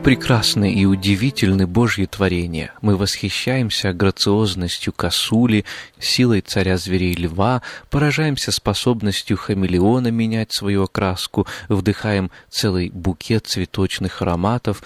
Как прекрасны и удивительны Божьи творения! Мы восхищаемся грациозностью косули, силой царя зверей льва, поражаемся способностью хамелеона менять свою окраску, вдыхаем целый букет цветочных ароматов.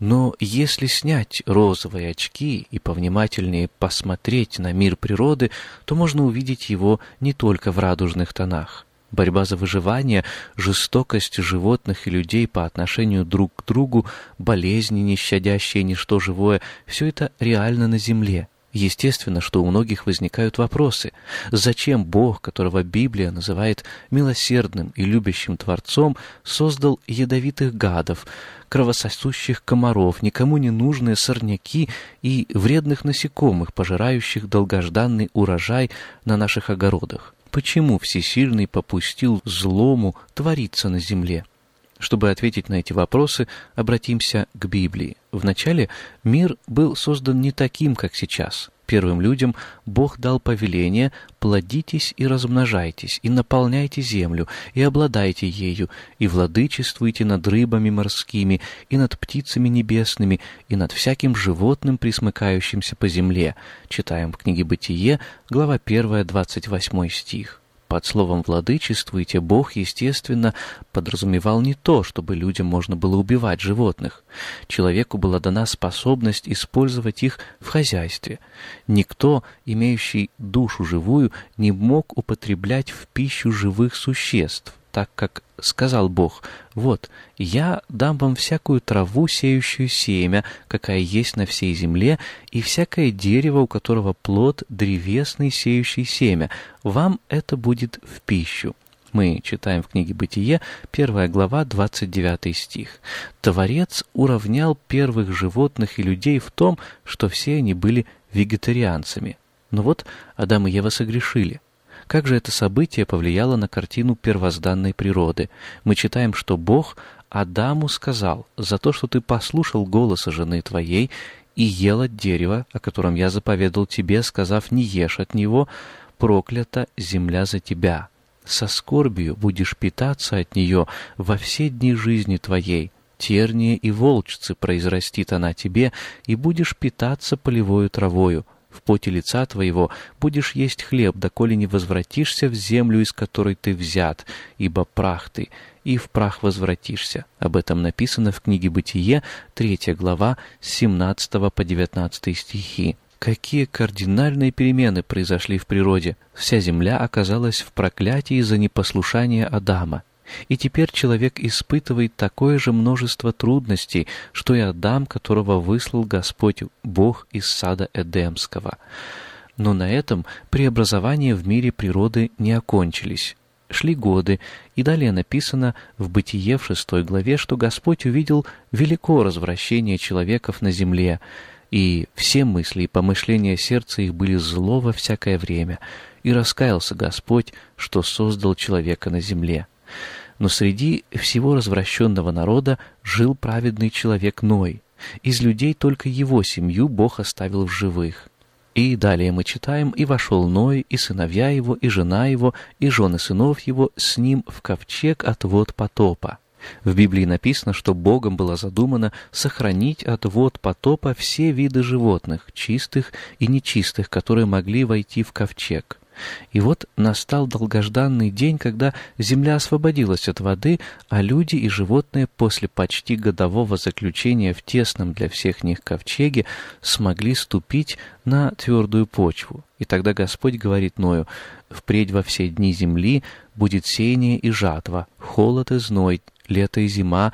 Но если снять розовые очки и повнимательнее посмотреть на мир природы, то можно увидеть его не только в радужных тонах. Борьба за выживание, жестокость животных и людей по отношению друг к другу, болезни, не щадящие ничто живое — все это реально на земле. Естественно, что у многих возникают вопросы. Зачем Бог, которого Библия называет милосердным и любящим Творцом, создал ядовитых гадов, кровососущих комаров, никому не нужные сорняки и вредных насекомых, пожирающих долгожданный урожай на наших огородах? Почему Всесильный попустил злому твориться на земле? Чтобы ответить на эти вопросы, обратимся к Библии. Вначале мир был создан не таким, как сейчас. Первым людям Бог дал повеление «плодитесь и размножайтесь, и наполняйте землю, и обладайте ею, и владычествуйте над рыбами морскими, и над птицами небесными, и над всяким животным, присмыкающимся по земле». Читаем в книге «Бытие», глава 1, 28 стих. Под словом «владычествуйте» Бог, естественно, подразумевал не то, чтобы людям можно было убивать животных. Человеку была дана способность использовать их в хозяйстве. Никто, имеющий душу живую, не мог употреблять в пищу живых существ так как сказал Бог, «Вот, я дам вам всякую траву, сеющую семя, какая есть на всей земле, и всякое дерево, у которого плод древесный, сеющий семя. Вам это будет в пищу». Мы читаем в книге «Бытие», первая глава, 29 стих. Творец уравнял первых животных и людей в том, что все они были вегетарианцами. Но вот Адам и Ева согрешили – как же это событие повлияло на картину первозданной природы? Мы читаем, что Бог Адаму сказал, «За то, что ты послушал голоса жены твоей и ел от дерева, о котором я заповедал тебе, сказав, не ешь от него, проклята земля за тебя. Со скорбью будешь питаться от нее во все дни жизни твоей». Тернии и волчцы произрастит она тебе, и будешь питаться полевою травою, в поте лица твоего будешь есть хлеб, доколе не возвратишься в землю, из которой ты взят, ибо прах ты, и в прах возвратишься. Об этом написано в книге «Бытие», 3 глава, с 17 по 19 стихи. Какие кардинальные перемены произошли в природе! Вся земля оказалась в проклятии за непослушание Адама. И теперь человек испытывает такое же множество трудностей, что и Адам, которого выслал Господь Бог из сада Эдемского. Но на этом преобразования в мире природы не окончились. Шли годы, и далее написано в Бытие в шестой главе, что Господь увидел велико развращение человеков на земле, и все мысли и помышления сердца их были зло во всякое время, и раскаялся Господь, что создал человека на земле. Но среди всего развращенного народа жил праведный человек Ной. Из людей только его семью Бог оставил в живых. И далее мы читаем, «И вошел Ной, и сыновья его, и жена его, и жены сынов его с ним в ковчег от вод потопа». В Библии написано, что Богом было задумано сохранить от вод потопа все виды животных, чистых и нечистых, которые могли войти в ковчег. И вот настал долгожданный день, когда земля освободилась от воды, а люди и животные после почти годового заключения в тесном для всех них ковчеге смогли ступить на твердую почву. И тогда Господь говорит Ною, «Впредь во все дни земли будет сеяние и жатва, холод и зной, лето и зима,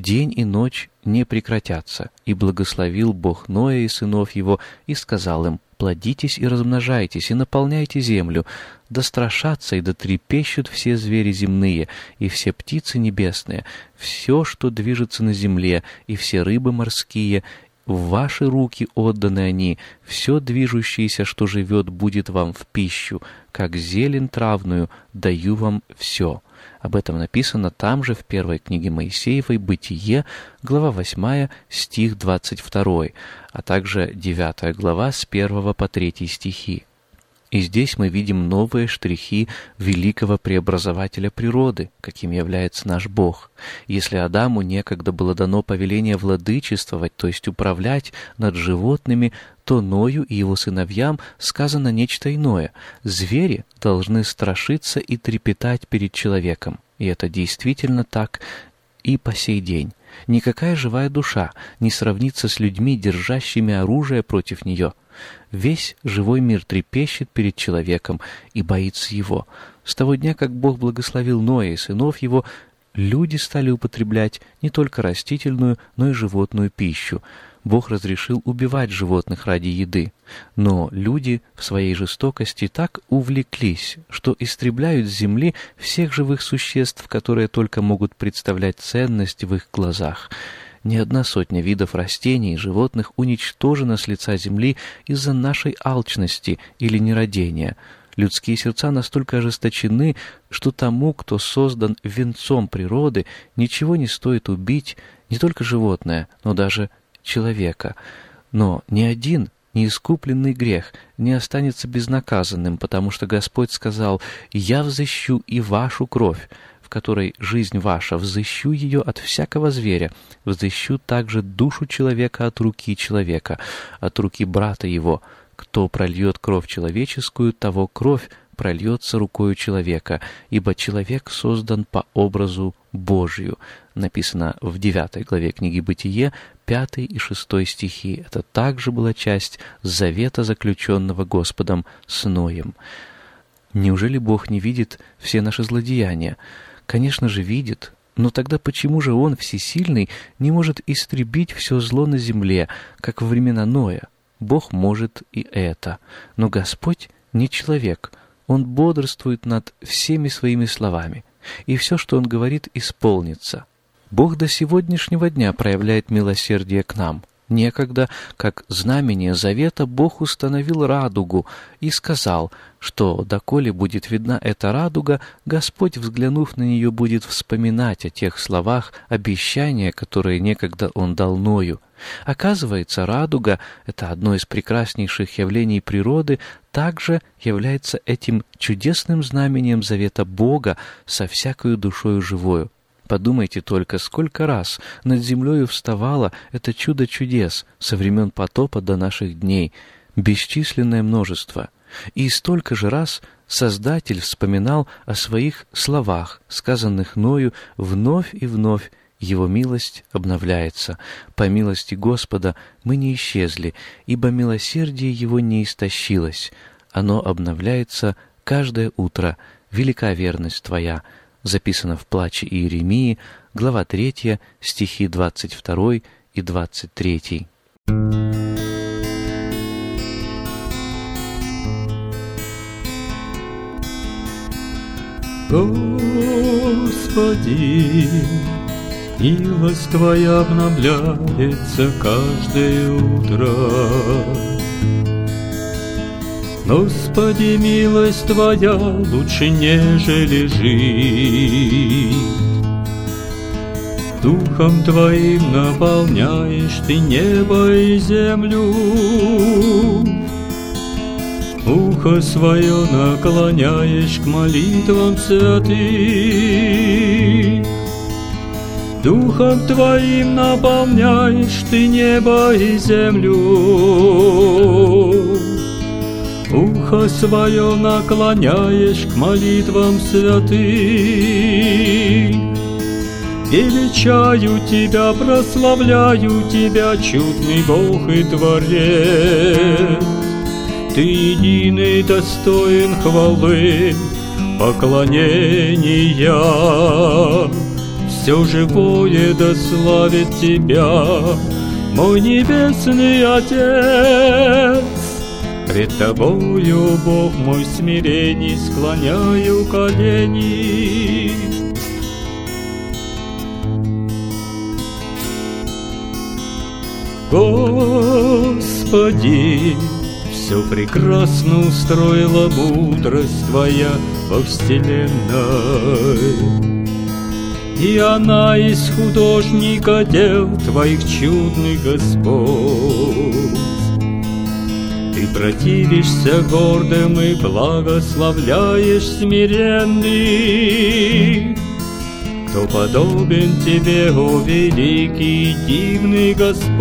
день и ночь не прекратятся. И благословил Бог Ноя и сынов его, и сказал им, плодитесь и размножайтесь, и наполняйте землю, да страшатся и да трепещут все звери земные, и все птицы небесные, все, что движется на земле, и все рыбы морские, в ваши руки отданы они, все движущееся, что живет, будет вам в пищу, как зелень травную, даю вам все». Об этом написано там же в первой книге Моисеевой «Бытие», глава 8, стих 22, а также 9 глава с 1 по 3 стихи. И здесь мы видим новые штрихи великого преобразователя природы, каким является наш Бог. Если Адаму некогда было дано повеление владычествовать, то есть управлять над животными, то Ною и его сыновьям сказано нечто иное. Звери должны страшиться и трепетать перед человеком. И это действительно так и по сей день. Никакая живая душа не сравнится с людьми, держащими оружие против нее – Весь живой мир трепещет перед человеком и боится его. С того дня, как Бог благословил Ноя и сынов его, люди стали употреблять не только растительную, но и животную пищу. Бог разрешил убивать животных ради еды. Но люди в своей жестокости так увлеклись, что истребляют с земли всех живых существ, которые только могут представлять ценность в их глазах. Ни одна сотня видов растений и животных уничтожена с лица земли из-за нашей алчности или нерадения. Людские сердца настолько ожесточены, что тому, кто создан венцом природы, ничего не стоит убить не только животное, но даже человека. Но ни один неискупленный грех не останется безнаказанным, потому что Господь сказал «Я взыщу и вашу кровь» в которой жизнь ваша, взыщу ее от всякого зверя, взыщу также душу человека от руки человека, от руки брата его. Кто прольет кровь человеческую, того кровь прольется рукою человека, ибо человек создан по образу Божию. Написано в 9 главе книги «Бытие», 5 и 6 стихи. Это также была часть завета, заключенного Господом с Ноем. Неужели Бог не видит все наши злодеяния? Конечно же, видит, но тогда почему же он, всесильный, не может истребить все зло на земле, как во времена Ноя? Бог может и это. Но Господь не человек. Он бодрствует над всеми своими словами. И все, что Он говорит, исполнится. Бог до сегодняшнего дня проявляет милосердие к нам – Некогда, как знамение завета, Бог установил радугу и сказал, что, доколе будет видна эта радуга, Господь, взглянув на нее, будет вспоминать о тех словах обещания, которые некогда Он дал Ною. Оказывается, радуга — это одно из прекраснейших явлений природы, также является этим чудесным знамением завета Бога со всякою душою живою. Подумайте только, сколько раз над землею вставало это чудо чудес со времен потопа до наших дней, бесчисленное множество. И столько же раз Создатель вспоминал о своих словах, сказанных Ною вновь и вновь, его милость обновляется. По милости Господа мы не исчезли, ибо милосердие Его не истощилось. Оно обновляется каждое утро. Велика верность Твоя записано в «Плаче Иеремии», глава 3, стихи 22 и 23. Господи, милость Твоя обновляется каждое утро. Господи, милость Твоя лучше, нежели жить. Духом Твоим наполняешь Ты небо и землю. Ухо свое наклоняешь к молитвам святых. Духом Твоим наполняешь Ты небо и землю. Свое наклоняешь к молитвам святых. Величаю Тебя, прославляю Тебя, чудный Бог и Творец. Ты единый достоин хвалы, поклонения. Все живое да славит Тебя, мой небесный Отец. Пред Тобою, Бог мой, смирений склоняю колени. Господи, все прекрасно устроила мудрость Твоя во вселенной. И она из художника дел Твоих чудных Господь. Ты противишься гордым и благословляешь смиренных. Кто подобен Тебе, о великий дивный Господь?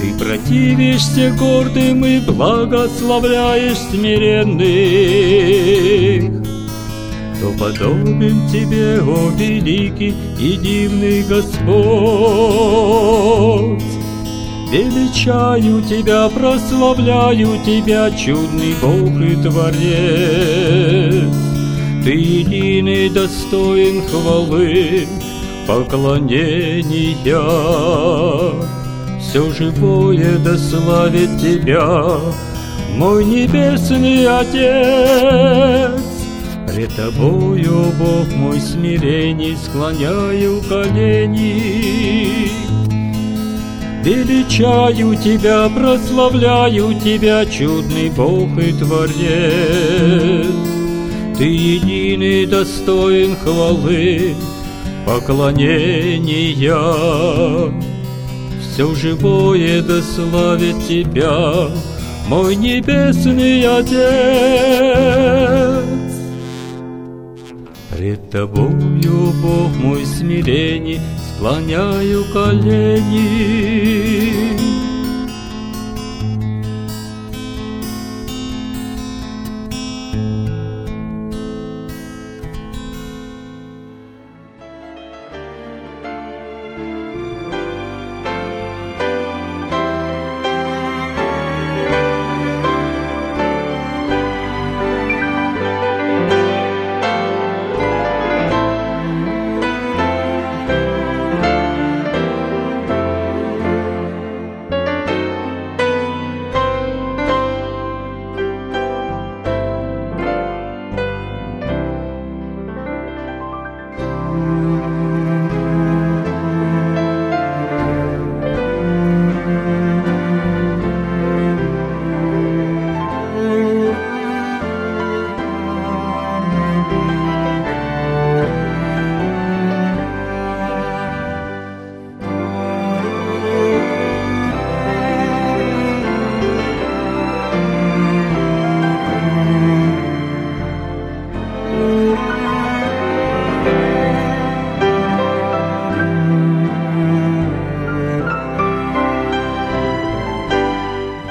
Ты противишься гордым и благословляешь смиренных. Кто подобен Тебе, о великий и дивный Господь? Величаю Тебя, прославляю Тебя, чудный Бог и Творец. Ты единый достоин хвалы, поклонения. Все живое да славит Тебя, мой небесный Отец. Пред Тобою, Бог мой, смирений склоняю колени. Величаю Тебя, прославляю Тебя, чудный Бог и Творец. Ты единый достоин хвалы, поклонения. Все живое да славит Тебя, мой небесный Отец. Пред Тобою, Бог мой, смирение склоняю колени.